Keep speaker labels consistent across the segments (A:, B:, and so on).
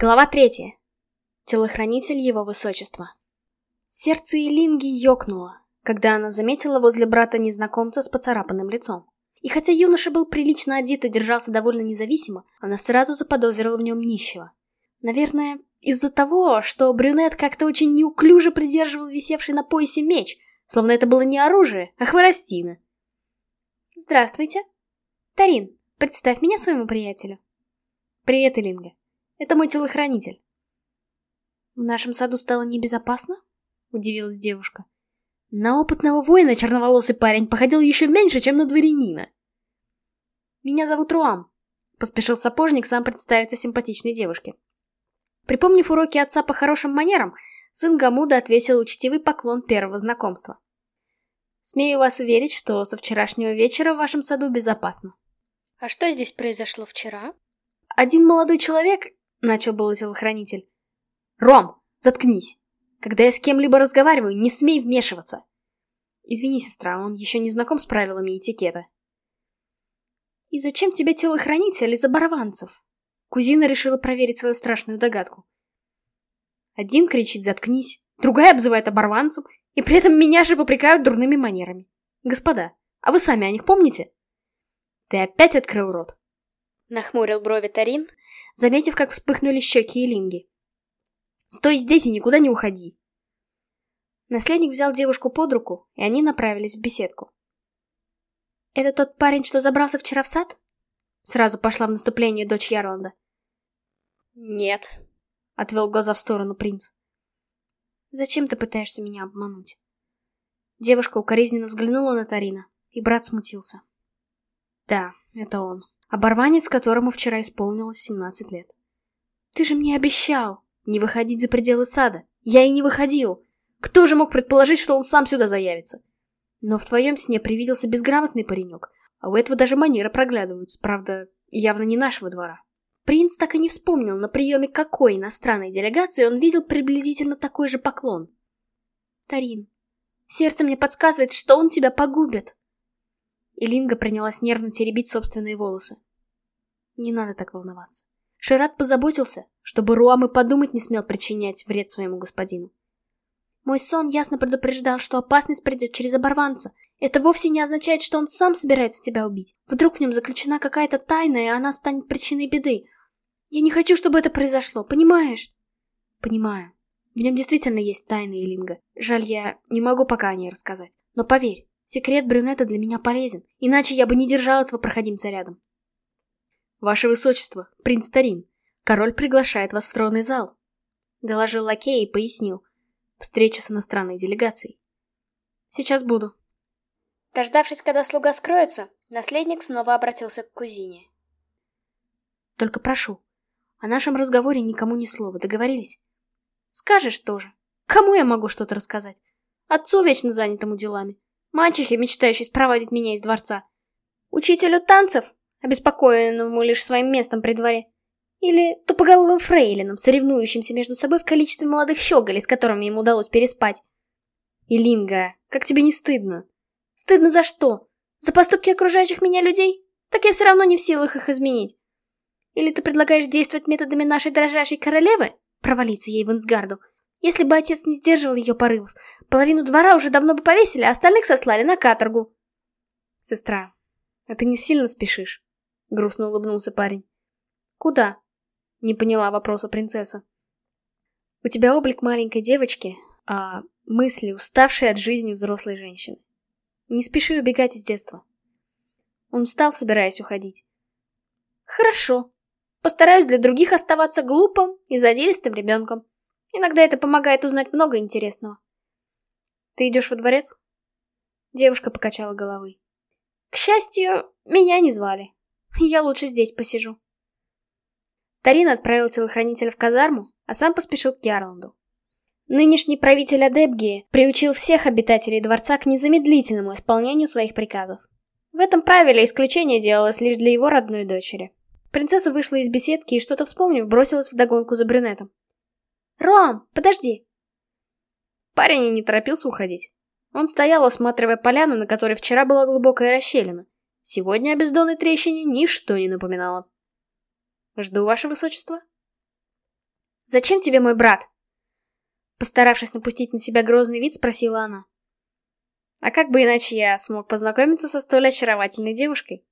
A: Глава третья. Телохранитель его высочества. Сердце Илинги ёкнуло, когда она заметила возле брата незнакомца с поцарапанным лицом. И хотя юноша был прилично одет и держался довольно независимо, она сразу заподозрила в нем нищего. Наверное, из-за того, что брюнет как-то очень неуклюже придерживал висевший на поясе меч, словно это было не оружие, а хворостина. «Здравствуйте. Тарин, представь меня своему приятелю». «Привет, Илинга. Это мой телохранитель». «В нашем саду стало небезопасно?» — удивилась девушка. На опытного воина черноволосый парень походил еще меньше, чем на дворянина. «Меня зовут Руам», — поспешил сапожник сам представиться симпатичной девушке. Припомнив уроки отца по хорошим манерам, сын Гамуда отвесил учтивый поклон первого знакомства. «Смею вас уверить, что со вчерашнего вечера в вашем саду безопасно».
B: «А что здесь произошло вчера?»
A: «Один молодой человек», — начал был телохранитель. «Ром, заткнись!» Когда я с кем-либо разговариваю, не смей вмешиваться. Извини, сестра, он еще не знаком с правилами этикета. И зачем тебе телохранитель из оборванцев? Кузина решила проверить свою страшную догадку. Один кричит «заткнись», другая обзывает оборванцем, и при этом меня же попрекают дурными манерами. Господа, а вы сами о них помните? Ты опять открыл рот.
B: Нахмурил брови Тарин,
A: заметив, как вспыхнули щеки и линги. Стой здесь и никуда не уходи. Наследник взял девушку под руку, и они направились в беседку. «Это тот парень, что забрался вчера в сад?» Сразу пошла в наступление дочь Ярланда.
B: «Нет», — отвел глаза в сторону принц.
A: «Зачем ты пытаешься меня обмануть?» Девушка укоризненно взглянула на Тарина, и брат смутился. «Да, это он. Оборванец, которому вчера исполнилось 17 лет. Ты же мне обещал!» Не выходить за пределы сада. Я и не выходил. Кто же мог предположить, что он сам сюда заявится? Но в твоем сне привиделся безграмотный паренек, а у этого даже манеры проглядываются, правда, явно не нашего двора. Принц так и не вспомнил, на приеме какой иностранной делегации он видел приблизительно такой же поклон. Тарин, сердце мне подсказывает, что он тебя погубит. Илинга принялась нервно теребить собственные волосы. Не надо так волноваться. Шират позаботился, чтобы Руам и подумать не смел причинять вред своему господину. Мой сон ясно предупреждал, что опасность придет через оборванца. Это вовсе не означает, что он сам собирается тебя убить. Вдруг в нем заключена какая-то тайна, и она станет причиной беды. Я не хочу, чтобы это произошло, понимаешь? Понимаю. В нем действительно есть тайна, Элинга. Жаль, я не могу пока о ней рассказать. Но поверь, секрет брюнета для меня полезен, иначе я бы не держал этого проходимца рядом. «Ваше высочество, принц Тарин, король приглашает вас в тронный зал», — доложил лакей и пояснил. «Встреча с иностранной делегацией». «Сейчас буду».
B: Дождавшись, когда слуга скроется, наследник снова обратился к кузине.
A: «Только прошу, о нашем разговоре никому ни слова, договорились?» «Скажешь тоже. Кому я могу что-то рассказать? Отцу вечно занятому делами. Мачехе, мечтающей спровадить меня из дворца. Учителю танцев, обеспокоенному лишь своим местом при дворе. Или тупоголовым фрейлином, соревнующимся между собой в количестве молодых щеголей, с которыми ему удалось переспать. Илинга, как тебе не стыдно? Стыдно за что? За поступки окружающих меня людей? Так я все равно не в силах их изменить. Или ты предлагаешь действовать методами нашей дрожащей королевы? Провалиться ей в Инсгарду. Если бы отец не сдерживал ее порывов, половину двора уже давно бы повесили, а остальных сослали на каторгу. Сестра, а ты не сильно спешишь? — грустно улыбнулся парень. «Куда?» — не поняла вопроса принцесса. «У тебя облик маленькой девочки, а мысли, уставшие от жизни взрослой женщины. Не спеши убегать из детства». Он встал, собираясь уходить. «Хорошо. Постараюсь для других оставаться глупым и задиристым ребенком. Иногда это помогает узнать много интересного». «Ты идешь во дворец?» Девушка покачала головой. «К счастью, меня не звали». Я лучше здесь посижу. Тарин отправил телохранителя в казарму, а сам поспешил к Ярланду. Нынешний правитель Адебгии приучил всех обитателей дворца к незамедлительному исполнению своих приказов. В этом правиле исключение делалось лишь для его родной дочери. Принцесса вышла из беседки и, что-то вспомнив, бросилась вдогонку за брюнетом. «Ром, подожди!» Парень и не торопился уходить. Он стоял, осматривая поляну, на которой вчера была глубокая расщелина, Сегодня о бездонной трещине ничто не напоминало. Жду, ваше высочество. «Зачем тебе мой брат?» Постаравшись напустить на себя грозный вид, спросила она. А как бы иначе я смог познакомиться со столь очаровательной девушкой?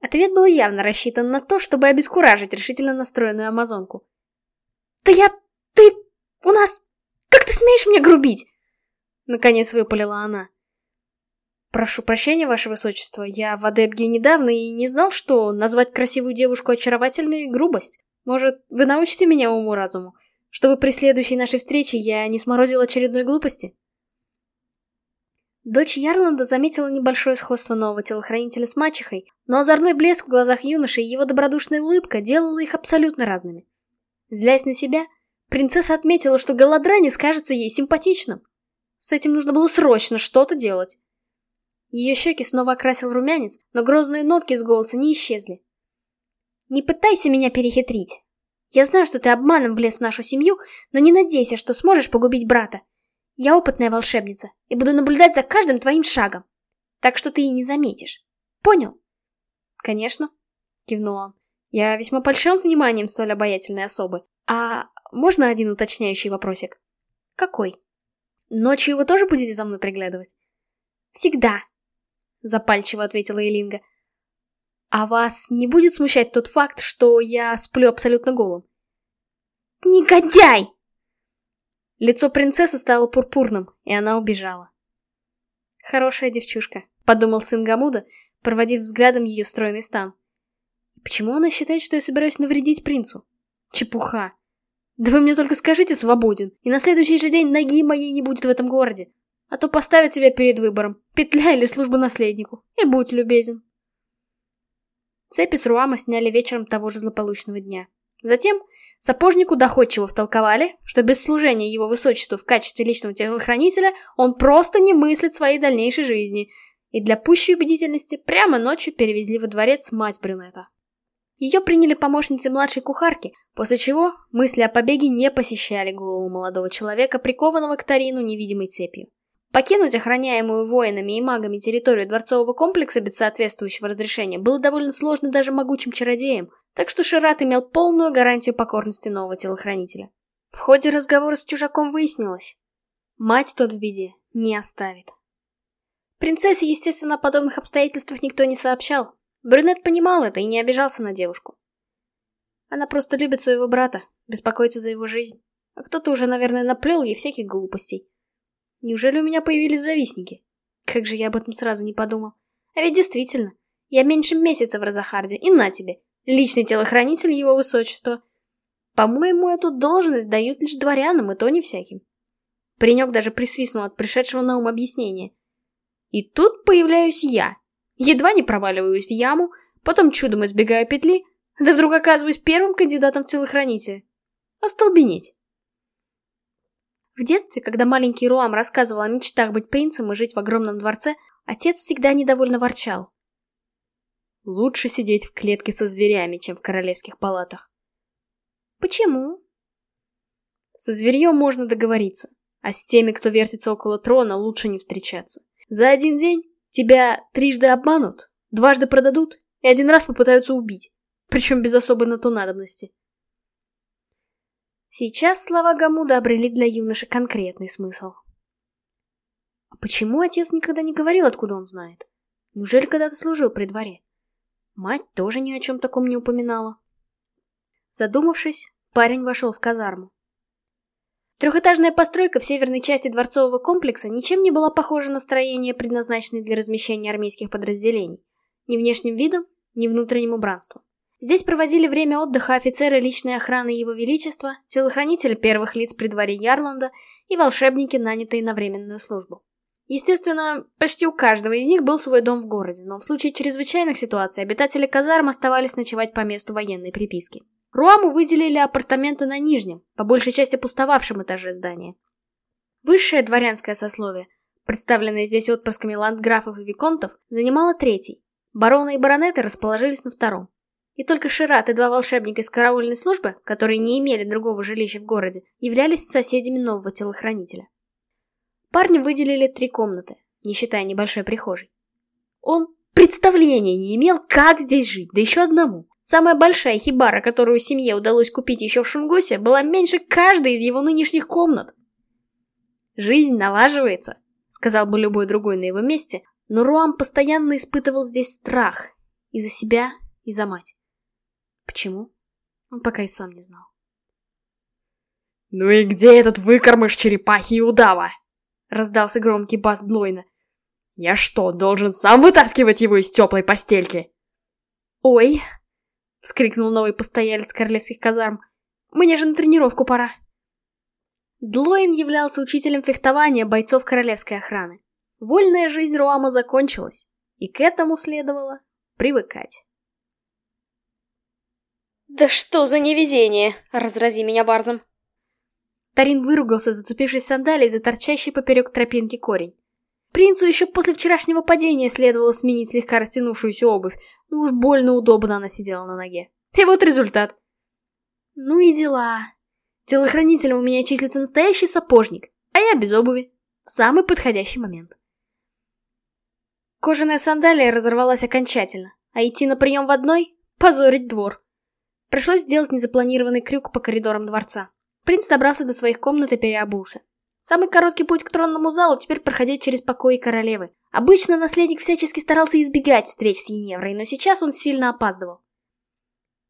A: Ответ был явно рассчитан на то, чтобы обескуражить решительно настроенную амазонку. «Да я... у нас... как ты смеешь мне грубить?» Наконец выпалила она. «Прошу прощения, ваше высочество, я в Адепге недавно и не знал, что назвать красивую девушку очаровательной — грубость. Может, вы научите меня уму-разуму, чтобы при следующей нашей встрече я не сморозил очередной глупости?» Дочь Ярланда заметила небольшое сходство нового телохранителя с мачехой, но озорной блеск в глазах юноши и его добродушная улыбка делала их абсолютно разными. Злясь на себя, принцесса отметила, что голодранец кажется ей симпатичным. С этим нужно было срочно что-то делать. Ее щеки снова окрасил румянец, но грозные нотки с голоса не исчезли. «Не пытайся меня перехитрить. Я знаю, что ты обманом влез в нашу семью, но не надейся, что сможешь погубить брата. Я опытная волшебница и буду наблюдать за каждым твоим шагом. Так что ты и не заметишь. Понял? Конечно, кивнул он. Я весьма польщен вниманием столь обаятельной особы. А можно один уточняющий вопросик? Какой? Ночью вы тоже будете за мной приглядывать? Всегда, запальчиво ответила Элинга. А вас не будет смущать тот факт, что я сплю абсолютно голым? Негодяй! Лицо принцессы стало пурпурным, и она убежала. «Хорошая девчушка», — подумал сын Гамуда, проводив взглядом ее стройный стан. «Почему она считает, что я собираюсь навредить принцу? Чепуха! Да вы мне только скажите «свободен», и на следующий же день ноги моей не будет в этом городе. А то поставят тебя перед выбором, петля или служба наследнику, и будь любезен». Цепи с Руама сняли вечером того же злополучного дня. Затем Сапожнику доходчиво втолковали, что без служения его высочеству в качестве личного телохранителя он просто не мыслит своей дальнейшей жизни, и для пущей убедительности прямо ночью перевезли во дворец мать брюнета. Ее приняли помощницей младшей кухарки, после чего мысли о побеге не посещали голову молодого человека, прикованного к Тарину невидимой цепью. Покинуть охраняемую воинами и магами территорию дворцового комплекса без соответствующего разрешения было довольно сложно даже могучим чародеям – так что Шират имел полную гарантию покорности нового телохранителя. В ходе разговора с чужаком выяснилось. Мать тот в беде не оставит. Принцессе, естественно, о подобных обстоятельствах никто не сообщал. Брюнет понимал это и не обижался на девушку. Она просто любит своего брата, беспокоится за его жизнь. А кто-то уже, наверное, наплел ей всяких глупостей. Неужели у меня появились завистники? Как же я об этом сразу не подумал. А ведь действительно, я меньше месяца в Розахарде, и на тебе, Личный телохранитель его высочества. По-моему, эту должность дают лишь дворянам, и то не всяким. Паренек даже присвистнул от пришедшего на ум объяснения. И тут появляюсь я. Едва не проваливаюсь в яму, потом чудом избегаю петли, да вдруг оказываюсь первым кандидатом в телохранителя. Остолбенеть. В детстве, когда маленький Руам рассказывал о мечтах быть принцем и жить в огромном дворце, отец всегда недовольно ворчал. Лучше сидеть в клетке со зверями, чем в королевских палатах. Почему? Со зверьем можно договориться, а с теми, кто вертится около трона, лучше не встречаться. За один день тебя трижды обманут, дважды продадут и один раз попытаются убить, причем без особой на то надобности. Сейчас слова Гамуда обрели для юноши конкретный смысл. А почему отец никогда не говорил, откуда он знает? Неужели когда-то служил при дворе? Мать тоже ни о чем таком не упоминала. Задумавшись, парень вошел в казарму. Трехэтажная постройка в северной части дворцового комплекса ничем не была похожа на строение, предназначенное для размещения армейских подразделений. Ни внешним видом, ни внутренним убранством. Здесь проводили время отдыха офицеры личной охраны Его Величества, телохранители первых лиц при дворе Ярланда и волшебники, нанятые на временную службу. Естественно, почти у каждого из них был свой дом в городе, но в случае чрезвычайных ситуаций обитатели казарм оставались ночевать по месту военной приписки. Руаму выделили апартаменты на нижнем, по большей части пустовавшем этаже здания. Высшее дворянское сословие, представленное здесь отпрысками ландграфов и виконтов, занимало третий. Бароны и баронеты расположились на втором. И только Шират и два волшебника из караульной службы, которые не имели другого жилища в городе, являлись соседями нового телохранителя. Парню выделили три комнаты, не считая небольшой прихожей. Он представления не имел, как здесь жить, да еще одному. Самая большая хибара, которую семье удалось купить еще в Шунгосе, была меньше каждой из его нынешних комнат. «Жизнь налаживается», — сказал бы любой другой на его месте, но Руам постоянно испытывал здесь страх. И за себя, и за мать. Почему? Он пока и сам не знал.
C: «Ну и где этот выкормыш черепахи и удава?» — раздался громкий бас Длойна. «Я что, должен сам вытаскивать его из теплой постельки?»
A: «Ой!» — вскрикнул новый постоялец королевских казарм. «Мне же на тренировку пора!» Длоин являлся учителем фехтования бойцов королевской охраны. Вольная жизнь Руама закончилась, и к этому следовало привыкать.
B: «Да что за невезение! Разрази меня барзом!»
A: Тарин выругался, зацепившись сандалией за торчащий поперек тропинки корень. Принцу еще после вчерашнего падения следовало сменить слегка растянувшуюся обувь, но уж больно удобно она сидела на ноге. И вот результат. Ну и дела. Телохранителем у меня числится настоящий сапожник, а я без обуви. В самый подходящий момент. Кожаная сандалия разорвалась окончательно, а идти на прием в одной — позорить двор. Пришлось сделать незапланированный крюк по коридорам дворца. Принц добрался до своих комнат и переобулся. Самый короткий путь к тронному залу теперь проходить через покои королевы. Обычно наследник всячески старался избегать встреч с Еневрой, но сейчас он сильно опаздывал.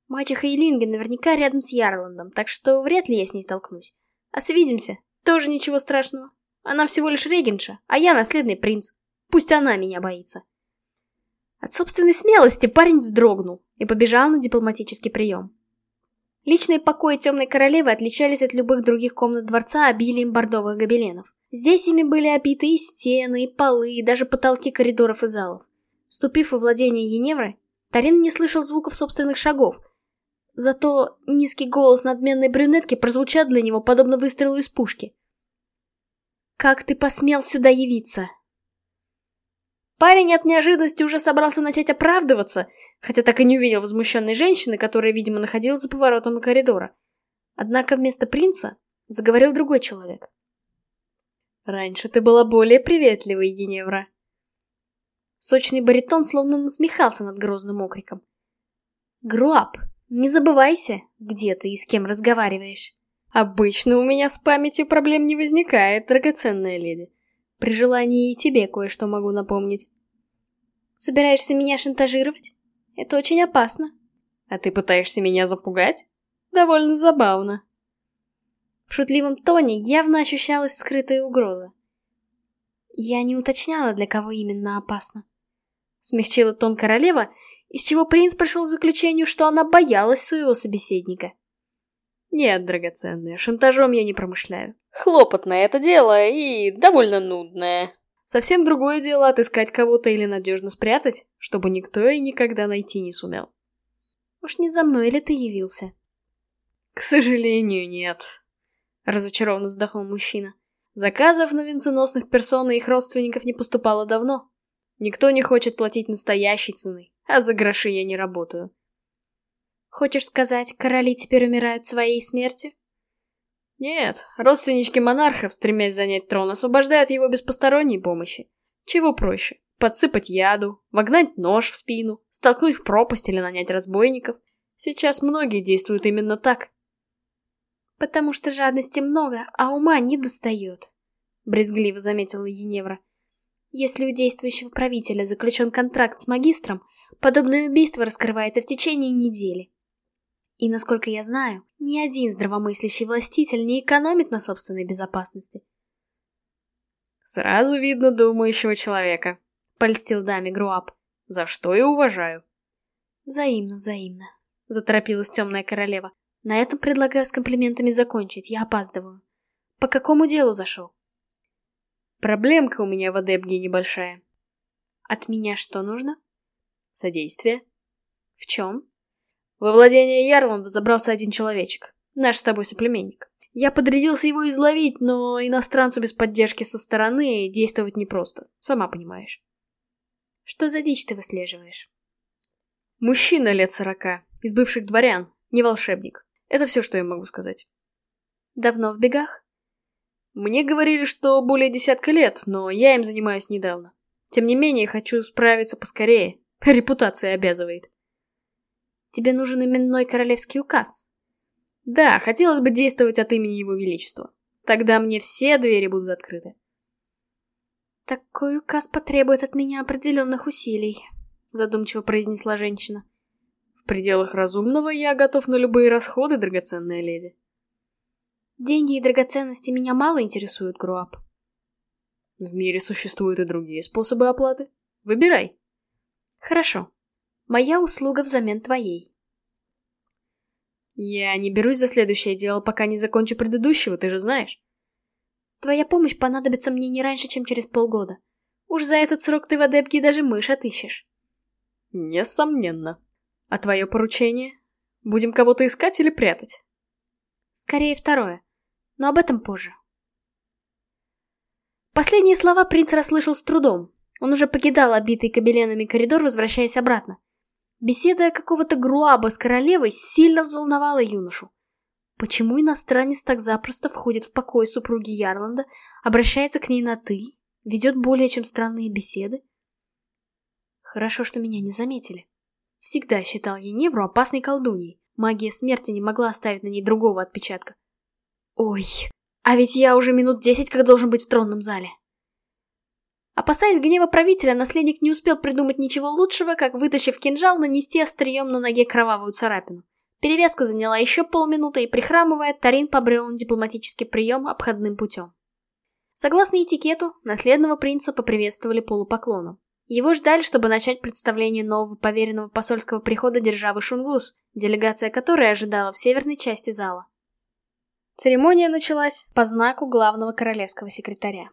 A: Мачеха и Линген наверняка рядом с Ярландом, так что вряд ли я с ней столкнусь. А свидимся, тоже ничего страшного. Она всего лишь регенша, а я наследный принц. Пусть она меня боится. От собственной смелости парень вздрогнул и побежал на дипломатический прием. Личные покои Темной Королевы отличались от любых других комнат дворца обилием бордовых гобеленов. Здесь ими были обиты и стены, и полы, и даже потолки коридоров и залов. Вступив во владение Еневры, Тарин не слышал звуков собственных шагов. Зато низкий голос надменной брюнетки прозвучал для него подобно выстрелу из пушки. «Как ты посмел сюда явиться?» Парень от неожиданности уже собрался начать оправдываться, хотя так и не увидел возмущенной женщины, которая, видимо, находилась за поворотом коридора. Однако вместо принца заговорил другой человек. «Раньше ты была более приветливой, Еневра». Сочный баритон словно насмехался над грозным окриком. «Груап, не забывайся, где ты и с кем разговариваешь». «Обычно у меня с памятью проблем не возникает, драгоценная леди. При желании и тебе кое-что могу напомнить. Собираешься меня шантажировать? Это очень опасно. А ты пытаешься меня запугать? Довольно забавно. В шутливом тоне явно ощущалась скрытая угроза. Я не уточняла, для кого именно опасно. Смягчила тон королева, из чего принц пришел к заключению, что она боялась своего собеседника. Нет, драгоценная, шантажом я не промышляю.
B: Хлопотное это дело и довольно нудное.
C: Совсем другое дело отыскать кого-то или надежно спрятать, чтобы никто и никогда найти не сумел.
A: Уж не за мной ли ты явился?
C: К сожалению, нет. Разочарованно вздохнул мужчина. Заказов на венценосных персон и их родственников не поступало давно. Никто не хочет платить настоящей цены, а за гроши я не работаю.
A: Хочешь сказать, короли теперь умирают своей смертью?
C: Нет, родственнички монархов, стремясь занять трон, освобождают его без посторонней помощи. Чего проще? Подсыпать яду, вогнать нож в спину, столкнуть в пропасть или нанять разбойников. Сейчас многие действуют именно так.
A: Потому что жадности много, а ума не достает, брезгливо заметила Еневра. Если у действующего правителя заключен контракт с магистром, подобное убийство раскрывается в течение недели. И, насколько я знаю, ни один здравомыслящий властитель не экономит на собственной безопасности.
C: «Сразу видно думающего человека», — польстил даме Груап, — «за что и уважаю».
A: «Взаимно, взаимно», — заторопилась темная королева. «На этом предлагаю с комплиментами закончить, я опаздываю. По какому делу зашел?»
C: «Проблемка у меня в Адепге небольшая».
A: «От меня что нужно?»
C: «Содействие».
A: «В чем?»
C: Во владение Ярланда забрался один человечек, наш с тобой соплеменник. Я подрядился его изловить, но иностранцу без поддержки со стороны действовать непросто, сама понимаешь.
A: Что за дичь ты выслеживаешь?
C: Мужчина лет сорока, из бывших дворян, не волшебник. Это все, что я могу сказать.
A: Давно в бегах?
C: Мне говорили, что более десятка лет, но я им занимаюсь недавно. Тем не менее, хочу справиться поскорее. Репутация обязывает.
A: Тебе нужен именной королевский указ.
C: Да, хотелось бы действовать от имени Его Величества. Тогда мне все двери будут открыты.
A: Такой указ потребует от меня определенных усилий, задумчиво произнесла женщина.
C: В пределах разумного я готов на любые расходы, драгоценная леди.
A: Деньги и драгоценности меня мало интересуют, Груап.
C: В мире существуют и другие способы оплаты. Выбирай.
A: Хорошо. Моя услуга взамен твоей.
C: Я не берусь за следующее дело, пока не закончу предыдущего, ты же знаешь.
A: Твоя помощь понадобится мне не раньше, чем через полгода. Уж за этот срок ты в Адепке даже мышь отыщешь.
C: Несомненно. А твое поручение? Будем кого-то искать или прятать?
A: Скорее второе но об этом позже. Последние слова принц расслышал с трудом. Он уже покидал обитый кабеленами коридор, возвращаясь обратно. Беседа какого-то груаба с королевой сильно взволновала юношу. Почему иностранец так запросто входит в покой супруги Ярланда, обращается к ней на «ты», ведет более чем странные беседы? Хорошо, что меня не заметили. Всегда считал Еневру опасной колдуньей. Магия смерти не могла оставить на ней другого отпечатка. Ой, а ведь я уже минут десять как должен быть в тронном зале. Опасаясь гнева правителя, наследник не успел придумать ничего лучшего, как, вытащив кинжал, нанести острием на ноге кровавую царапину. Перевязка заняла еще полминуты, и, прихрамывая, Тарин побрел на дипломатический прием обходным путем. Согласно этикету, наследного принца поприветствовали полупоклоном. Его ждали, чтобы начать представление нового поверенного посольского прихода державы Шунгус, делегация которой ожидала в северной части зала. Церемония началась по знаку главного королевского секретаря.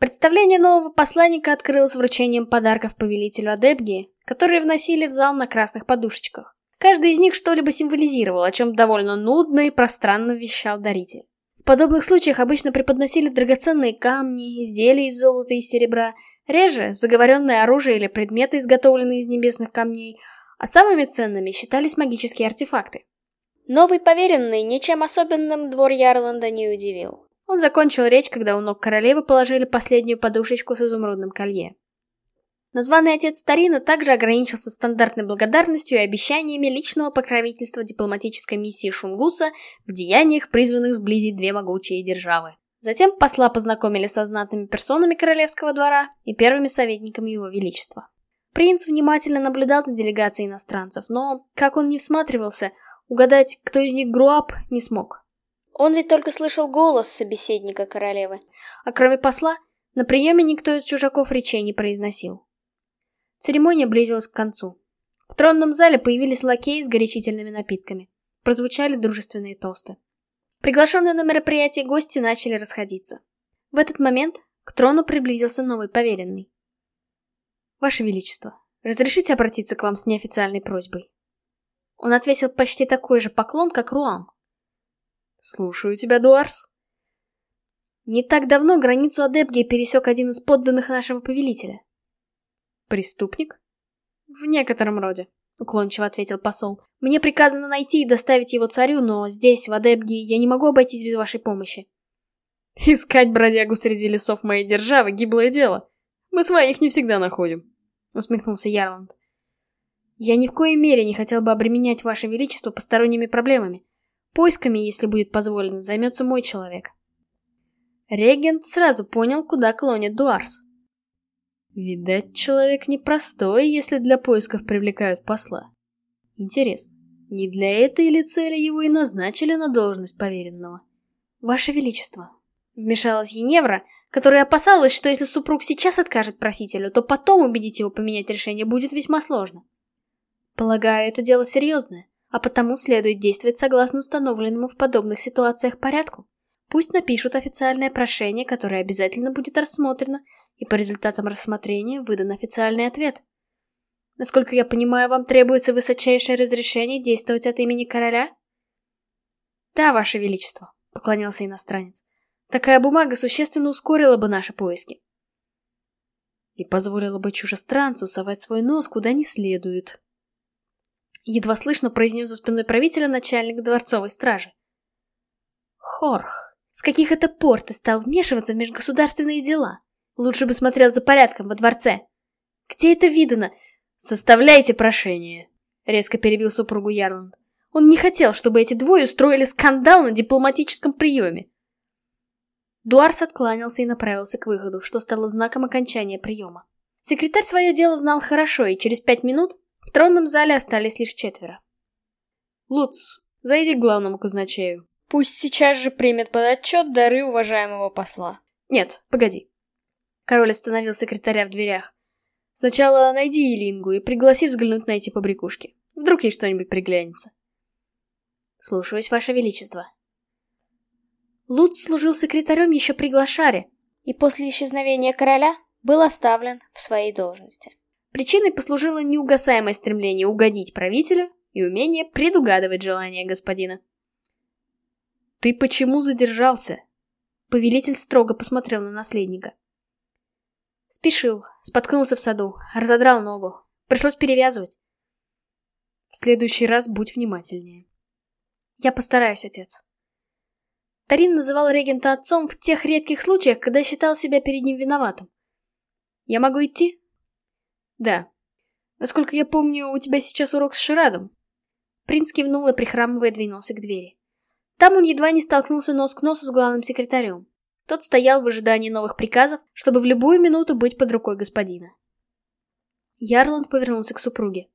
A: Представление нового посланника открылось вручением подарков повелителю Адебгии, которые вносили в зал на красных подушечках. Каждый из них что-либо символизировал, о чем довольно нудно и пространно вещал даритель. В подобных случаях обычно преподносили драгоценные камни, изделия из золота и серебра, реже заговоренное оружие или предметы, изготовленные из небесных камней, а самыми ценными считались магические артефакты. Новый поверенный ничем особенным двор Ярланда не удивил. Он закончил речь, когда у ног королевы положили последнюю подушечку с изумрудным колье. Названный отец Старина также ограничился стандартной благодарностью и обещаниями личного покровительства дипломатической миссии Шунгуса в деяниях, призванных сблизить две могучие державы. Затем посла познакомили со знатными персонами королевского двора и первыми советниками его величества. Принц внимательно наблюдал за делегацией иностранцев, но, как он не всматривался, Угадать, кто из них Груап, не смог. Он ведь только слышал голос собеседника королевы. А кроме посла, на приеме никто из чужаков речей не произносил. Церемония близилась к концу. В тронном зале появились лакеи с горячительными напитками. Прозвучали дружественные тосты. Приглашенные на мероприятие гости начали расходиться. В этот момент к трону приблизился новый поверенный. «Ваше Величество, разрешите обратиться к вам с неофициальной просьбой?» Он отвесил почти такой же поклон, как Руан.
C: «Слушаю тебя, Дуарс».
A: Не так давно границу Адепги пересек один из подданных нашего повелителя.
C: «Преступник?»
A: «В некотором роде», — уклончиво ответил посол. «Мне приказано найти и доставить его царю, но здесь, в Адепге, я не могу обойтись без вашей помощи».
C: «Искать бродягу среди лесов моей державы — гиблое дело. Мы своих не всегда находим», — усмехнулся Ярланд.
A: Я ни в коей мере не хотел бы обременять Ваше Величество посторонними проблемами. Поисками, если будет позволено, займется мой человек. Регент сразу понял, куда клонит Дуарс.
C: Видать, человек непростой, если для поисков привлекают посла. Интересно, не для этой ли цели его и назначили на должность поверенного?
A: Ваше Величество, вмешалась Еневра, которая опасалась, что если супруг сейчас откажет просителю, то потом убедить его поменять решение будет весьма сложно. Полагаю, это дело серьезное, а потому следует действовать согласно установленному в подобных ситуациях порядку. Пусть напишут официальное прошение, которое обязательно будет рассмотрено, и по результатам рассмотрения выдан официальный ответ. Насколько я понимаю, вам требуется высочайшее разрешение действовать от имени короля? Да, ваше величество, поклонился иностранец. Такая бумага существенно ускорила бы наши поиски.
C: И позволила бы чужестранцу совать свой нос куда не следует,
A: Едва слышно произнес за спиной правителя начальник дворцовой стражи. Хорх, с каких это пор ты стал вмешиваться в межгосударственные дела? Лучше бы смотрел за порядком во дворце. Где это видано?
C: Составляйте прошение.
A: резко перебил супругу Ярланд. Он не хотел, чтобы эти двое устроили скандал на дипломатическом приеме. Дуарс откланялся и направился к выходу, что стало знаком окончания приема. Секретарь свое дело знал хорошо, и через пять минут в тронном зале остались лишь четверо.
C: Луц, зайди к главному казначею.
B: Пусть сейчас же примет под отчет дары уважаемого посла.
A: Нет, погоди. Король остановил секретаря в дверях. Сначала найди Илингу и пригласи взглянуть на эти побрякушки. Вдруг ей что-нибудь приглянется. Слушаюсь, Ваше Величество. Луц служил секретарем еще при Глашаре,
B: и после исчезновения короля был оставлен в своей должности.
A: Причиной послужило неугасаемое стремление угодить правителю и умение предугадывать желания господина.
C: «Ты почему задержался?»
A: Повелитель строго посмотрел на наследника. Спешил, споткнулся в саду, разодрал ногу. Пришлось перевязывать.
C: В следующий раз будь внимательнее.
A: Я постараюсь, отец. Тарин называл регента отцом в тех редких случаях, когда считал себя перед ним виноватым. Я могу идти?
C: Да. Насколько я помню, у тебя сейчас урок с Ширадом.
A: Принц кивнул и, прихрамывая, двинулся к двери. Там он едва не столкнулся нос к носу с главным секретарем. Тот стоял в ожидании новых приказов, чтобы в любую минуту быть под рукой господина. Ярланд повернулся к супруге.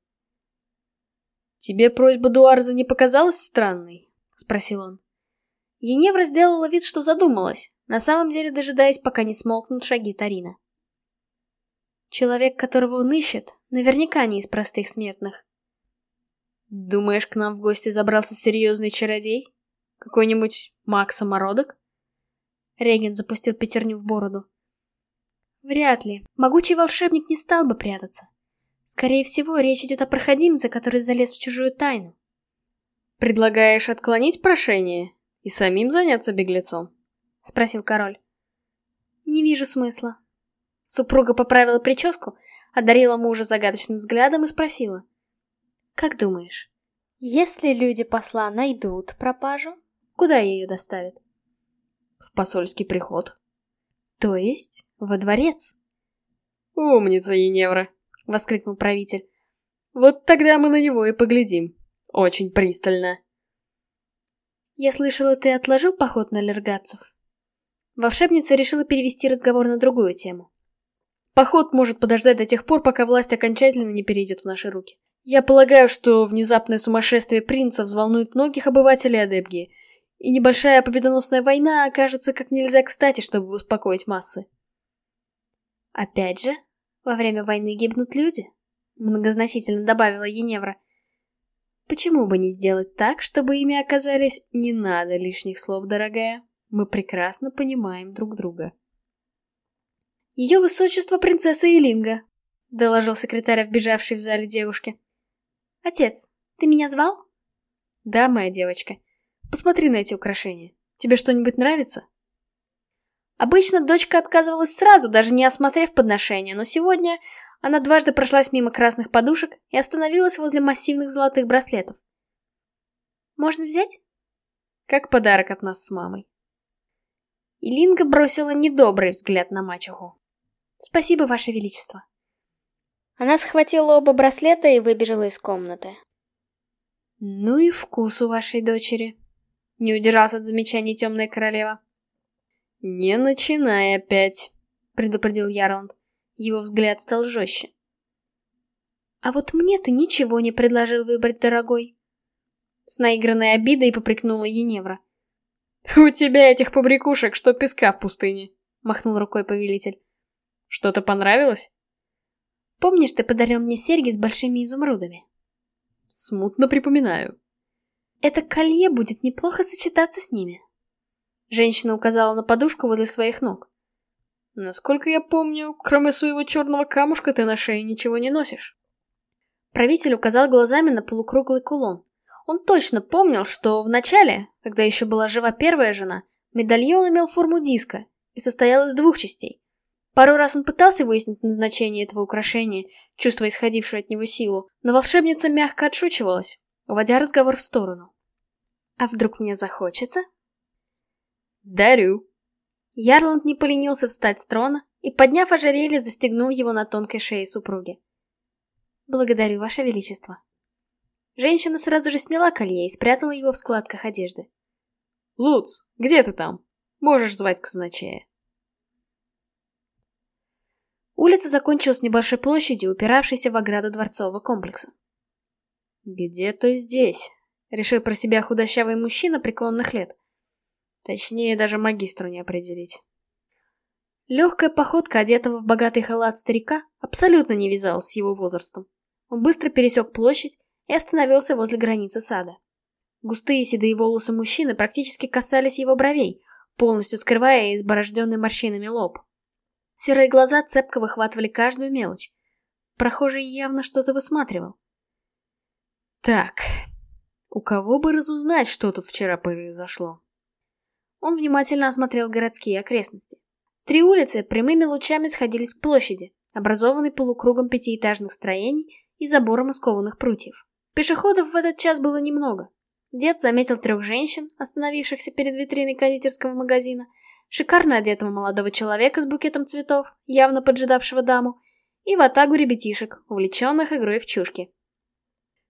C: «Тебе просьба Дуарза не показалась странной?» — спросил он.
A: Еневра сделала вид, что задумалась, на самом деле дожидаясь, пока не смолкнут шаги Тарина. Человек, которого он ищет, наверняка не из простых смертных.
C: Думаешь, к нам в гости забрался серьезный чародей? Какой-нибудь маг-самородок?
A: Регент запустил пятерню в бороду. Вряд ли. Могучий волшебник не стал бы прятаться. Скорее всего, речь идет о проходимце, который залез в чужую тайну.
C: Предлагаешь отклонить прошение? И самим заняться беглецом?
A: Спросил король. Не вижу смысла. Супруга поправила прическу, одарила мужа загадочным взглядом и спросила. Как думаешь, если люди посла найдут пропажу, куда ее доставят?
C: В посольский приход.
A: То есть во дворец?
C: Умница, Еневра, воскликнул правитель. Вот тогда мы на него и поглядим. Очень пристально.
A: Я слышала, ты отложил поход на лергатцев? Волшебница решила перевести разговор на другую тему.
C: Поход может подождать до тех пор, пока власть окончательно не перейдет в наши руки. Я полагаю, что внезапное сумасшествие принца взволнует многих обывателей Адебги, и небольшая победоносная война окажется как нельзя кстати, чтобы успокоить массы.
A: Опять же, во время войны гибнут люди, многозначительно добавила Еневра. Почему бы не сделать так, чтобы ими оказались «не надо лишних слов, дорогая»? Мы прекрасно понимаем друг друга. Ее высочество принцесса Элинга, доложил секретарь, вбежавший в зале девушке. Отец, ты меня звал?
C: Да, моя девочка. Посмотри на эти украшения. Тебе что-нибудь нравится?
A: Обычно дочка отказывалась сразу, даже не осмотрев подношение, но сегодня она дважды прошлась мимо красных подушек и остановилась возле массивных золотых браслетов. «Можно взять?»
C: «Как подарок от нас с мамой».
A: Илинга бросила недобрый взгляд на мачеху. «Спасибо, Ваше Величество».
B: Она схватила оба браслета и выбежала из комнаты.
A: «Ну и вкус у вашей дочери», — не удержался от замечаний темная королева.
C: «Не начинай опять», — предупредил Ярланд. Его взгляд стал жестче.
A: «А вот мне ты ничего не предложил выбрать, дорогой!» С наигранной обидой попрекнула Еневра.
C: «У тебя этих побрякушек, что песка в пустыне!» — махнул рукой повелитель. «Что-то понравилось?»
A: «Помнишь, ты подарил мне серьги с большими изумрудами?»
C: «Смутно припоминаю».
A: «Это колье будет неплохо сочетаться с ними». Женщина указала на подушку возле своих ног.
C: Насколько я помню, кроме своего черного камушка ты на шее ничего не носишь.
A: Правитель указал глазами на полукруглый кулон. Он точно помнил, что в начале, когда еще была жива первая жена, медальон имел форму диска и состоял из двух частей. Пару раз он пытался выяснить назначение этого украшения, чувствуя исходившую от него силу, но волшебница мягко отшучивалась, уводя разговор в сторону. «А вдруг мне захочется?»
C: «Дарю»,
A: Ярланд не поленился встать с трона и, подняв ожерелье, застегнул его на тонкой шее супруги. «Благодарю, Ваше Величество». Женщина сразу же сняла колье и спрятала его в складках одежды.
C: «Луц, где ты там? Можешь звать казначея».
A: Улица закончилась небольшой площадью, упиравшейся в ограду дворцового комплекса.
C: «Где-то здесь», — решил про себя худощавый мужчина преклонных лет. Точнее, даже магистру не определить.
A: Легкая походка одетого в богатый халат старика абсолютно не вязалась с его возрастом. Он быстро пересек площадь и остановился возле границы сада. Густые седые волосы мужчины практически касались его бровей, полностью скрывая изборожденный морщинами лоб. Серые глаза цепко выхватывали каждую мелочь. Прохожий явно что-то высматривал.
C: Так, у кого бы разузнать, что тут вчера произошло?
A: Он внимательно осмотрел городские окрестности. Три улицы прямыми лучами сходились к площади, образованной полукругом пятиэтажных строений и забором из кованых прутьев. Пешеходов в этот час было немного. Дед заметил трех женщин, остановившихся перед витриной кондитерского магазина, шикарно одетого молодого человека с букетом цветов, явно поджидавшего даму, и ватагу ребятишек, увлеченных игрой в чушки.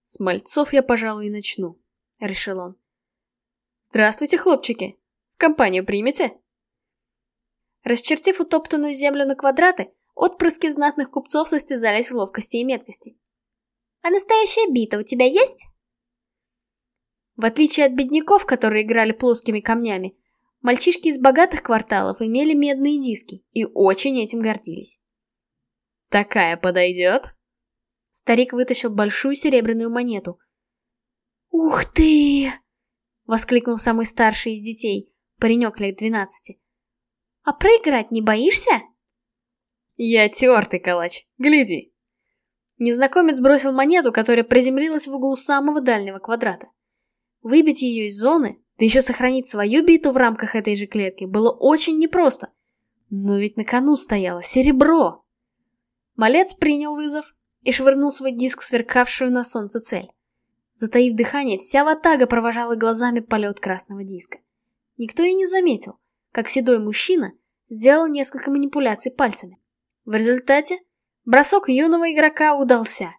C: «С мальцов я, пожалуй, и начну», — решил он. «Здравствуйте, хлопчики! В компанию примете?»
A: Расчертив утоптанную землю на квадраты, отпрыски знатных купцов состязались в ловкости и меткости. «А настоящая бита у тебя есть?» В отличие от бедняков, которые играли плоскими камнями, мальчишки из богатых кварталов имели медные диски и очень этим гордились.
C: «Такая подойдет?»
A: Старик вытащил большую серебряную монету. «Ух ты!» — воскликнул самый старший из детей, паренек лет двенадцати. А проиграть не боишься?
C: Я тертый калач. Гляди.
A: Незнакомец бросил монету, которая приземлилась в углу самого дальнего квадрата. Выбить ее из зоны, да еще сохранить свою биту в рамках этой же клетки, было очень непросто. Но ведь на кону стояло серебро. Малец принял вызов и швырнул свой диск в сверкавшую на солнце цель. Затаив дыхание, вся ватага провожала глазами полет красного диска. Никто и не заметил, как седой мужчина сделал несколько манипуляций пальцами. В результате бросок юного игрока удался.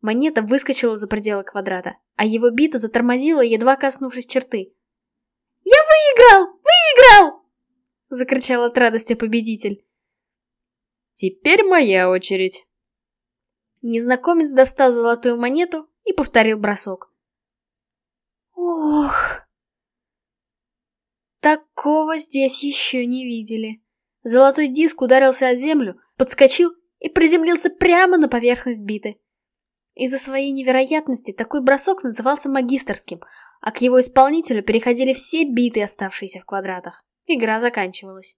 A: Монета выскочила за пределы квадрата, а его бита затормозила, едва коснувшись черты. «Я выиграл! Выиграл!» — закричал от радости победитель.
C: «Теперь моя очередь».
A: Незнакомец достал золотую монету и повторил бросок. «Ох!» Такого здесь еще не видели. Золотой диск ударился о землю, подскочил и приземлился прямо на поверхность биты. Из-за своей невероятности такой бросок назывался магистрским, а к его исполнителю переходили все биты, оставшиеся в квадратах. Игра заканчивалась.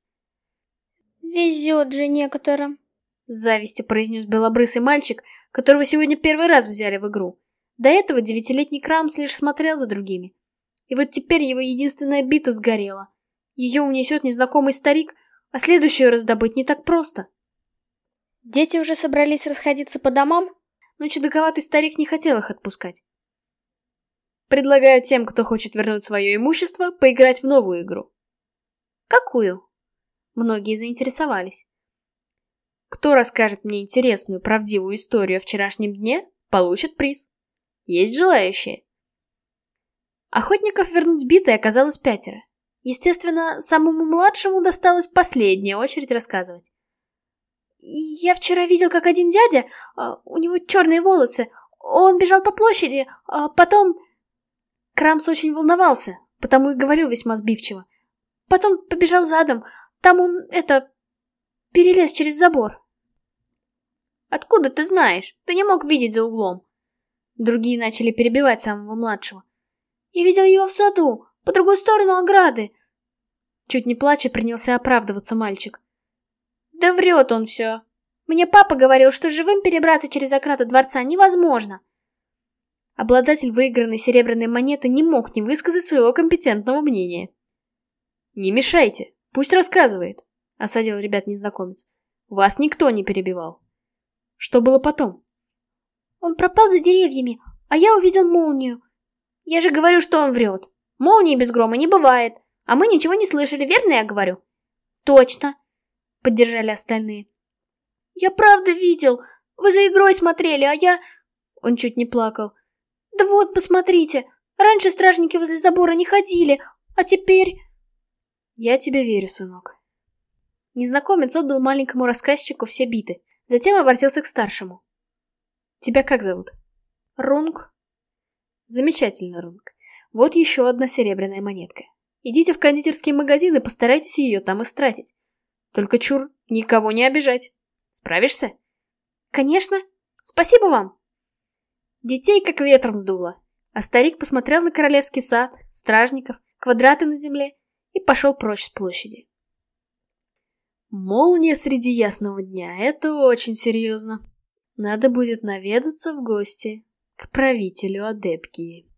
B: «Везет же некоторым», —
A: с завистью произнес белобрысый мальчик, которого сегодня первый раз взяли в игру. До этого девятилетний Крамс лишь смотрел за другими. И вот теперь его единственная бита сгорела. Ее унесет незнакомый старик, а следующую раздобыть не так просто.
B: Дети уже собрались расходиться по домам,
A: но чудаковатый старик не хотел их отпускать. Предлагаю тем, кто хочет вернуть свое имущество, поиграть в новую игру. Какую? Многие заинтересовались. Кто расскажет мне интересную, правдивую историю о вчерашнем дне, получит приз. Есть желающие? Охотников вернуть битые оказалось пятеро. Естественно, самому младшему досталась последняя очередь рассказывать. Я вчера видел, как один дядя, а, у него черные волосы, он бежал по площади, а потом... Крамс очень волновался, потому и говорил весьма сбивчиво. Потом побежал задом, там он, это, перелез через забор. Откуда ты знаешь? Ты не мог видеть за углом. Другие начали перебивать самого младшего. Я видел его в саду, по другую сторону ограды. Чуть не плача принялся оправдываться мальчик. Да врет он все. Мне папа говорил, что живым перебраться через ограду дворца невозможно. Обладатель выигранной серебряной монеты не мог не высказать своего компетентного мнения. «Не мешайте, пусть рассказывает», — осадил ребят незнакомец. «Вас никто не перебивал». «Что было потом?» «Он пропал за деревьями, а я увидел молнию. Я же говорю, что он врет. Молнии без грома не бывает. А мы ничего не слышали, верно я говорю? Точно, поддержали остальные. Я правда видел. Вы за игрой смотрели, а я... Он чуть не плакал. Да вот, посмотрите, раньше стражники возле забора не ходили, а теперь...
C: Я тебе верю, сынок. Незнакомец отдал маленькому рассказчику все биты, затем обратился к старшему. Тебя как зовут?
A: Рунг.
C: Замечательно, Рунг. Вот еще одна серебряная монетка. Идите в кондитерский магазин и постарайтесь ее там истратить. Только чур, никого не обижать. Справишься?
A: Конечно. Спасибо вам.
C: Детей как ветром сдуло. А старик посмотрел на королевский сад, стражников, квадраты на земле и пошел прочь с площади. Молния среди ясного дня — это очень серьезно. Надо будет наведаться в гости к правителю Адепкии.